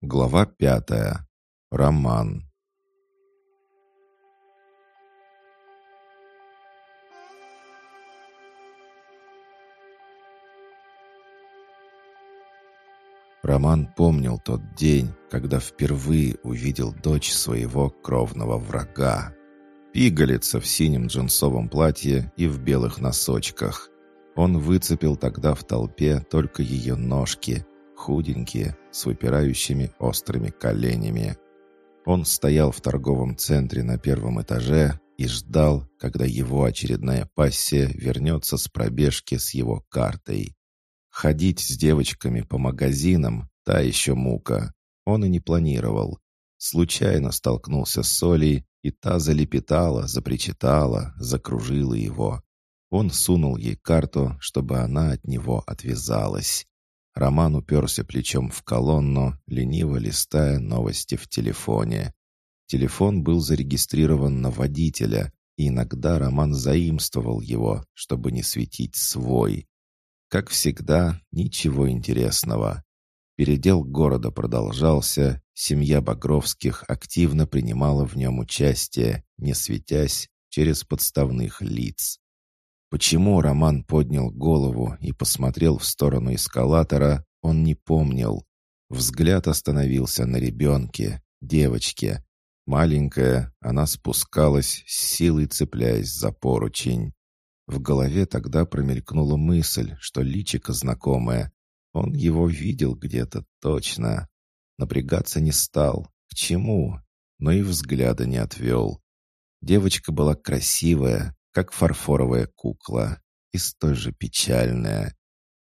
Глава пятая. Роман. Роман помнил тот день, когда впервые увидел дочь своего кровного врага. Пигалица в синем джинсовом платье и в белых носочках. Он выцепил тогда в толпе только ее ножки, худенькие, с выпирающими острыми коленями. Он стоял в торговом центре на первом этаже и ждал, когда его очередная пассия вернется с пробежки с его картой. Ходить с девочками по магазинам — та еще мука. Он и не планировал. Случайно столкнулся с Солей, и та залепетала, запричитала, закружила его. Он сунул ей карту, чтобы она от него отвязалась. Роман уперся плечом в колонну, лениво листая новости в телефоне. Телефон был зарегистрирован на водителя, и иногда Роман заимствовал его, чтобы не светить свой. Как всегда, ничего интересного. Передел города продолжался, семья Багровских активно принимала в нем участие, не светясь, через подставных лиц. Почему Роман поднял голову и посмотрел в сторону эскалатора, он не помнил. Взгляд остановился на ребенке, девочке. Маленькая, она спускалась, с силой цепляясь за поручень. В голове тогда промелькнула мысль, что личико знакомое. Он его видел где-то точно. Напрягаться не стал. К чему? Но и взгляда не отвел. Девочка была красивая, как фарфоровая кукла, и столь же печальная.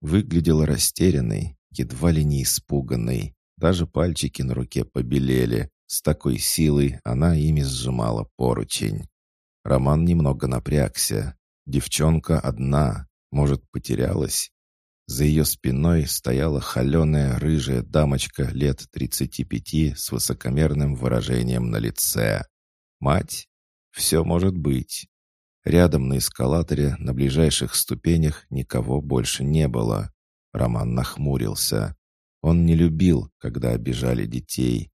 Выглядела растерянной, едва ли не испуганной. Даже пальчики на руке побелели. С такой силой она ими сжимала поручень. Роман немного напрягся. Девчонка одна, может, потерялась? За ее спиной стояла холеная рыжая дамочка лет тридцати пяти с высокомерным выражением на лице. Мать? Все может быть. Рядом на эскалаторе на ближайших ступенях никого больше не было. Роман нахмурился. Он не любил, когда обижали детей.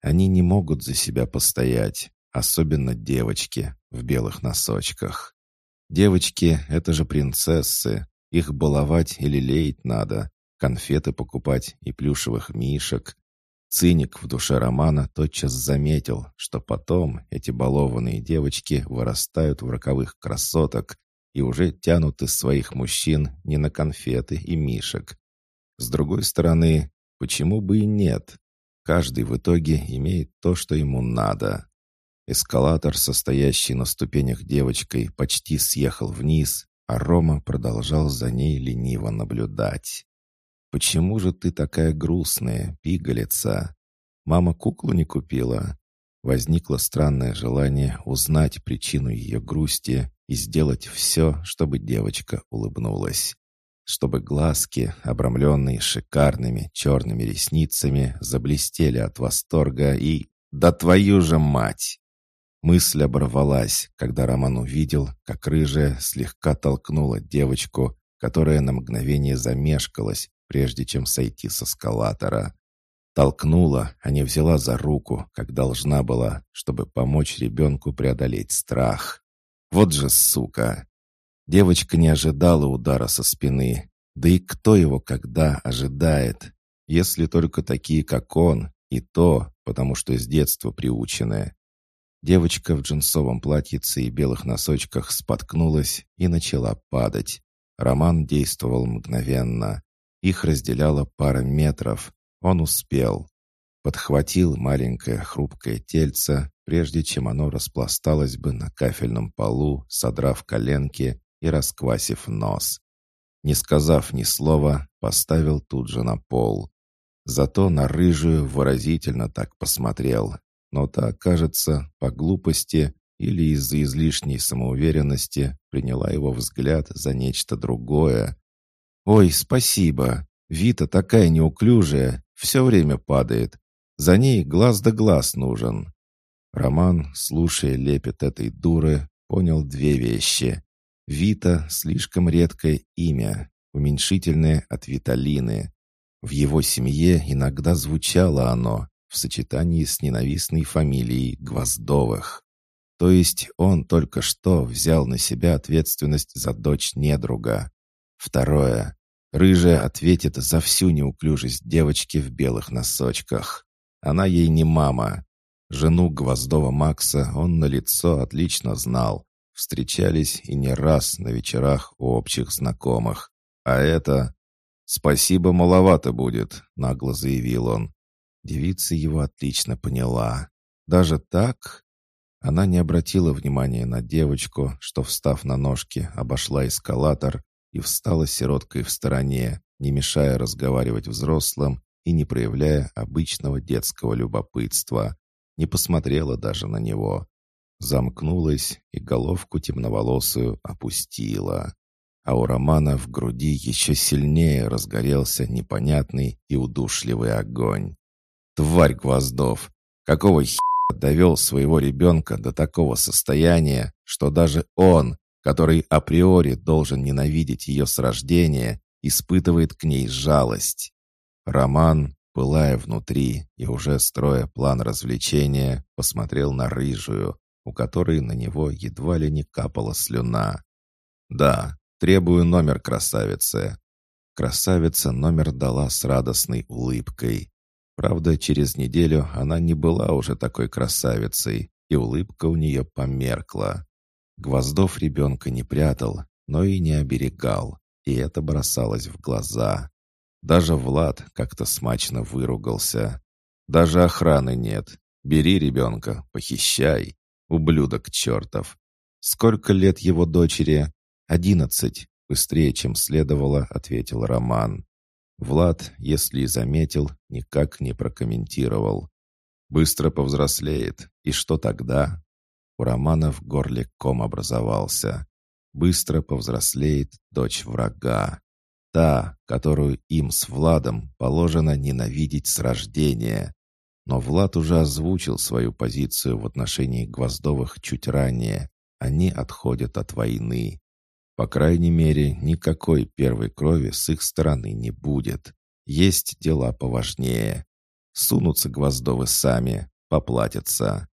Они не могут за себя постоять, особенно девочки в белых носочках. Девочки — это же принцессы. Их баловать или леять надо, конфеты покупать и плюшевых мишек. Циник в душе Романа тотчас заметил, что потом эти балованные девочки вырастают в роковых красоток и уже тянут из своих мужчин не на конфеты и мишек. С другой стороны, почему бы и нет? Каждый в итоге имеет то, что ему надо. Эскалатор, состоящий на ступенях девочкой, почти съехал вниз, а Рома продолжал за ней лениво наблюдать. «Почему же ты такая грустная, пигалица? Мама куклу не купила?» Возникло странное желание узнать причину ее грусти и сделать все, чтобы девочка улыбнулась. Чтобы глазки, обрамленные шикарными черными ресницами, заблестели от восторга и... «Да твою же мать!» Мысль оборвалась, когда Роман увидел, как рыжая слегка толкнула девочку, которая на мгновение замешкалась, прежде чем сойти со эскалатора. Толкнула, а не взяла за руку, как должна была, чтобы помочь ребенку преодолеть страх. Вот же сука! Девочка не ожидала удара со спины. Да и кто его когда ожидает? Если только такие, как он, и то, потому что с детства приученная. Девочка в джинсовом платьице и белых носочках споткнулась и начала падать. Роман действовал мгновенно. Их разделяло пара метров. Он успел. Подхватил маленькое хрупкое тельце, прежде чем оно распласталось бы на кафельном полу, содрав коленки и расквасив нос. Не сказав ни слова, поставил тут же на пол. Зато на рыжую выразительно так посмотрел. Но та, кажется, по глупости или из-за излишней самоуверенности приняла его взгляд за нечто другое, «Ой, спасибо. Вита такая неуклюжая, все время падает. За ней глаз да глаз нужен». Роман, слушая лепет этой дуры, понял две вещи. Вита — слишком редкое имя, уменьшительное от Виталины. В его семье иногда звучало оно в сочетании с ненавистной фамилией Гвоздовых. То есть он только что взял на себя ответственность за дочь недруга. Второе. Рыжая ответит за всю неуклюжесть девочки в белых носочках. Она ей не мама. Жену Гвоздова Макса он на лицо отлично знал. Встречались и не раз на вечерах у общих знакомых. А это... «Спасибо, маловато будет», — нагло заявил он. Девица его отлично поняла. Даже так? Она не обратила внимания на девочку, что, встав на ножки, обошла эскалатор и встала сироткой в стороне, не мешая разговаривать взрослым и не проявляя обычного детского любопытства. Не посмотрела даже на него. Замкнулась и головку темноволосую опустила. А у Романа в груди еще сильнее разгорелся непонятный и удушливый огонь. «Тварь Гвоздов! Какого хера довел своего ребенка до такого состояния, что даже он, который априори должен ненавидеть ее с рождения, испытывает к ней жалость. Роман, пылая внутри и уже строя план развлечения, посмотрел на рыжую, у которой на него едва ли не капала слюна. «Да, требую номер красавицы». Красавица номер дала с радостной улыбкой. Правда, через неделю она не была уже такой красавицей, и улыбка у нее померкла. Гвоздов ребенка не прятал, но и не оберегал, и это бросалось в глаза. Даже Влад как-то смачно выругался. «Даже охраны нет. Бери ребенка, похищай. Ублюдок чертов. Сколько лет его дочери?» «Одиннадцать», — быстрее, чем следовало, ответил Роман. Влад, если и заметил, никак не прокомментировал. Быстро повзрослеет. И что тогда? У Романа в горле ком образовался. Быстро повзрослеет дочь врага. Та, которую им с Владом положено ненавидеть с рождения. Но Влад уже озвучил свою позицию в отношении Гвоздовых чуть ранее. Они отходят от войны. По крайней мере, никакой первой крови с их стороны не будет. Есть дела поважнее. Сунутся Гвоздовы сами, поплатятся.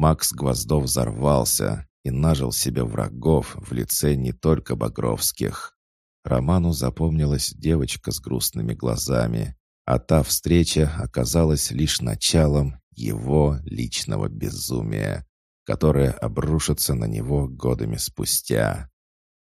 Макс Гвоздов взорвался и нажил себе врагов в лице не только Багровских. Роману запомнилась девочка с грустными глазами, а та встреча оказалась лишь началом его личного безумия, которое обрушится на него годами спустя.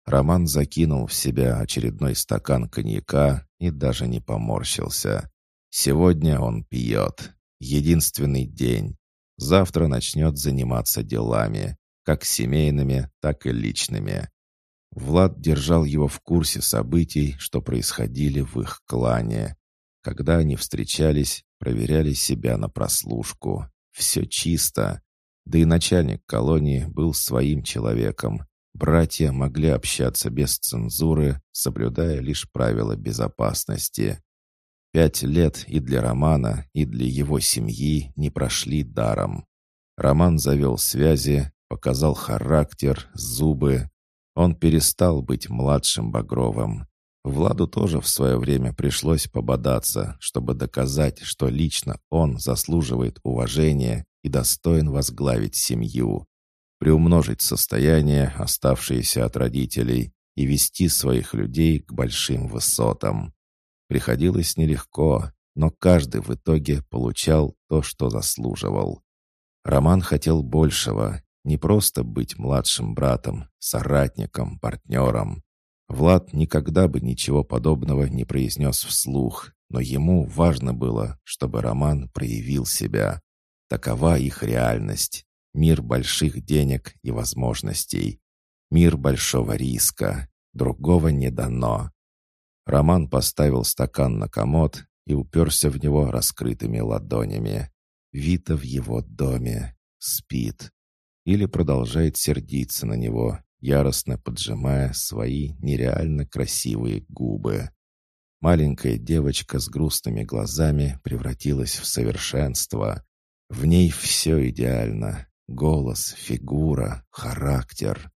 Роман закинул в себя очередной стакан коньяка и даже не поморщился. Сегодня он пьет. Единственный день. Завтра начнет заниматься делами, как семейными, так и личными. Влад держал его в курсе событий, что происходили в их клане. Когда они встречались, проверяли себя на прослушку. Все чисто. Да и начальник колонии был своим человеком, Братья могли общаться без цензуры, соблюдая лишь правила безопасности. Пять лет и для Романа, и для его семьи не прошли даром. Роман завел связи, показал характер, зубы. Он перестал быть младшим Багровым. Владу тоже в свое время пришлось пободаться, чтобы доказать, что лично он заслуживает уважения и достоин возглавить семью приумножить состояние, оставшееся от родителей, и вести своих людей к большим высотам. Приходилось нелегко, но каждый в итоге получал то, что заслуживал. Роман хотел большего, не просто быть младшим братом, соратником, партнером. Влад никогда бы ничего подобного не произнес вслух, но ему важно было, чтобы Роман проявил себя. Такова их реальность. Мир больших денег и возможностей. Мир большого риска. Другого не дано. Роман поставил стакан на комод и уперся в него раскрытыми ладонями. Вита в его доме. Спит. Или продолжает сердиться на него, яростно поджимая свои нереально красивые губы. Маленькая девочка с грустными глазами превратилась в совершенство. В ней все идеально, Голос, фигура, характер.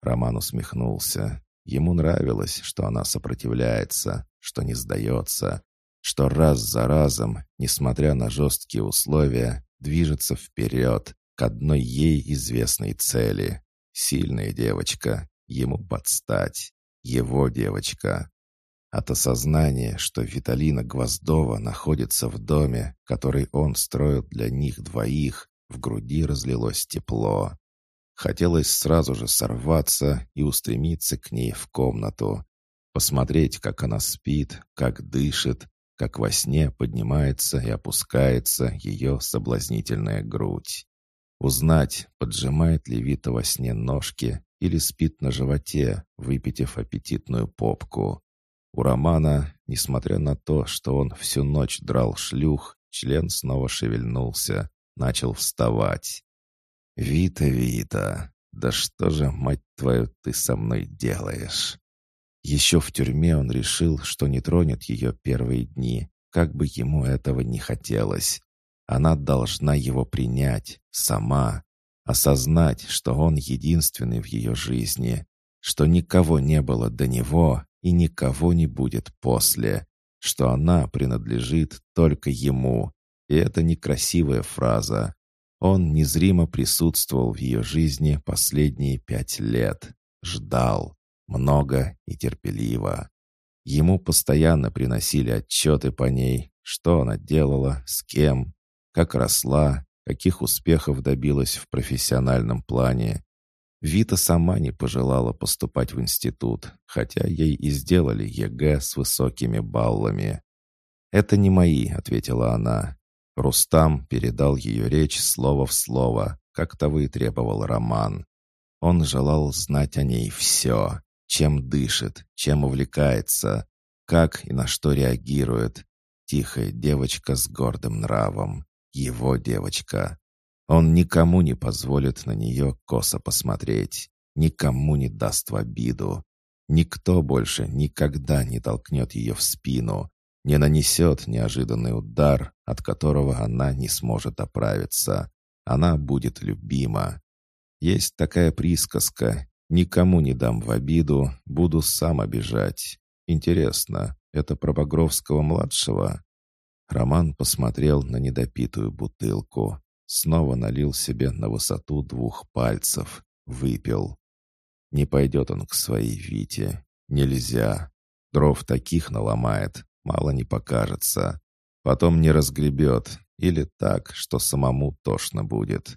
Роман усмехнулся. Ему нравилось, что она сопротивляется, что не сдается, что раз за разом, несмотря на жесткие условия, движется вперед к одной ей известной цели. Сильная девочка, ему подстать, его девочка. От осознания, что Виталина Гвоздова находится в доме, который он строил для них двоих, в груди разлилось тепло. Хотелось сразу же сорваться и устремиться к ней в комнату. Посмотреть, как она спит, как дышит, как во сне поднимается и опускается ее соблазнительная грудь. Узнать, поджимает ли Вита во сне ножки или спит на животе, выпитив аппетитную попку. У Романа, несмотря на то, что он всю ночь драл шлюх, член снова шевельнулся, начал вставать. «Вита, Вита, да что же, мать твою, ты со мной делаешь?» Еще в тюрьме он решил, что не тронет ее первые дни, как бы ему этого не хотелось. Она должна его принять, сама, осознать, что он единственный в ее жизни, что никого не было до него и никого не будет после, что она принадлежит только ему. И это некрасивая фраза. Он незримо присутствовал в ее жизни последние пять лет. Ждал. Много и терпеливо. Ему постоянно приносили отчеты по ней, что она делала, с кем, как росла, каких успехов добилась в профессиональном плане. Вита сама не пожелала поступать в институт, хотя ей и сделали ЕГЭ с высокими баллами. «Это не мои», — ответила она. Рустам передал ее речь слово в слово, как того и требовал Роман. Он желал знать о ней все, чем дышит, чем увлекается, как и на что реагирует. Тихая девочка с гордым нравом. Его девочка. Он никому не позволит на нее косо посмотреть, никому не даст в обиду. Никто больше никогда не толкнет ее в спину, не нанесет неожиданный удар, от которого она не сможет оправиться. Она будет любима. Есть такая присказка «Никому не дам в обиду, буду сам обижать». Интересно, это про Багровского-младшего? Роман посмотрел на недопитую бутылку. Снова налил себе на высоту двух пальцев. Выпил. Не пойдет он к своей Вите. Нельзя. Дров таких наломает, мало не покажется. Потом не разгребет. Или так, что самому тошно будет.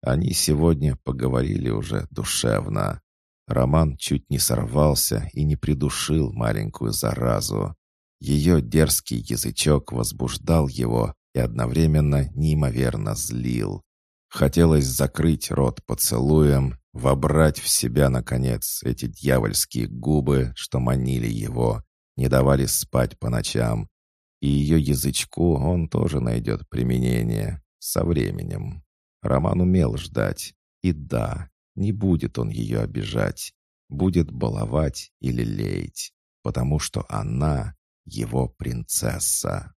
Они сегодня поговорили уже душевно. Роман чуть не сорвался и не придушил маленькую заразу. Ее дерзкий язычок возбуждал его, и одновременно неимоверно злил. Хотелось закрыть рот поцелуем, вобрать в себя, наконец, эти дьявольские губы, что манили его, не давали спать по ночам. И ее язычку он тоже найдет применение со временем. Роман умел ждать. И да, не будет он ее обижать. Будет баловать или леять. Потому что она его принцесса.